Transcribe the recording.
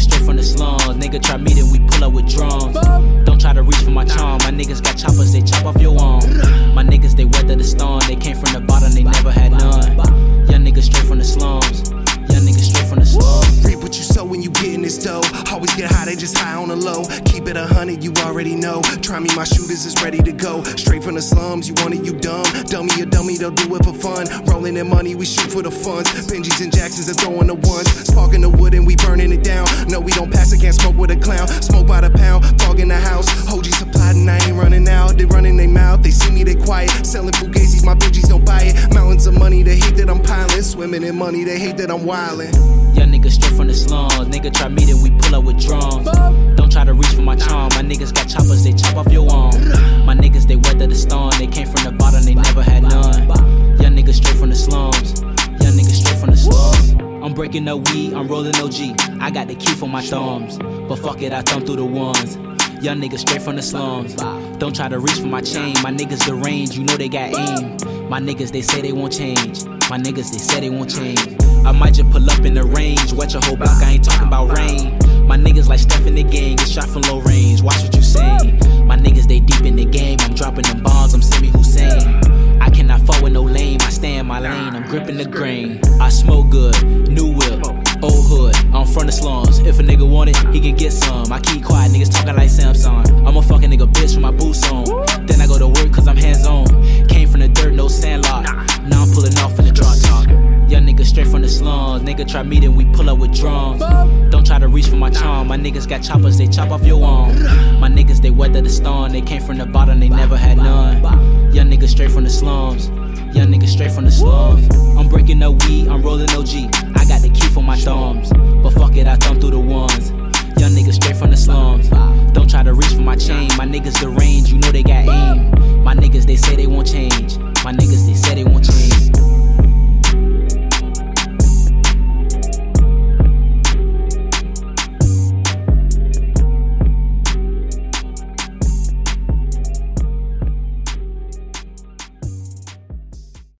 straight from the slums. Nigga try me, then we pull up with drums. Don't try to reach for my charm. My niggas got choppers, they chop off your arm. My niggas, they weather the storm. They came from the bottom, they never had none. Young niggas straight from the slums. Young niggas straight from the slums. Reap what you sow when you getting this dough. Always get high, they just high on the low. Keep it a hundred, you already know. Try me, my shooters is ready to go. Straight from the slums, you want it, you dumb. Dummy or dummy, they'll do it for fun. Rolling in money, we shoot for the funds. Benjis and Jacksons are throwing the ones. Sparking the wood and we burning it down. No, we don't pass it, can't smoke with a clown. Smoke by the pound, fog in the house. OG supplied and I ain't running out. They running their mouth, they see me, they quiet. Selling fugazis, my Benjis don't buy it. Mountains of money, they hate that I'm piling. Swimming in money, they hate that I'm wildin'. Young niggas straight from the slums. Nigga try me, then we pull up with drums. Breaking up weed, I'm rolling OG. I got the key for my thumbs. But fuck it, I thumb through the ones. Young niggas straight from the slums. Don't try to reach for my chain. My niggas deranged, you know they got aim. My niggas, they say they won't change. My niggas, they say they won't change. I might just pull up in the range, wet your whole block. I ain't talking about rain. I'm gripping the grain. I smoke good, new whip, old hood. I'm from the slums. If a nigga want it, he can get some. I keep quiet, niggas talking like Samsung. I'm a fucking nigga bitch with my boots on. Then I go to work cause I'm hands on. Came from the dirt, no sandlot. Now I'm pulling off in the drop top. Young niggas straight from the slums. Nigga try me, then we pull up with drums. Don't try to reach for my charm. My niggas got choppers, they chop off your arm. My niggas, they weather the storm. They came from the bottom, they never had none. Young niggas straight from the slums. Young nigga straight from the slums. I'm breaking no weed, I'm rolling OG. I got the key for my thumbs. But fuck it, I thumb through the ones. Young nigga straight from the slums. Don't try to reach for my chain. My niggas deranged, you know they got aim. My niggas, they say they won't change. My niggas, they say they won't change.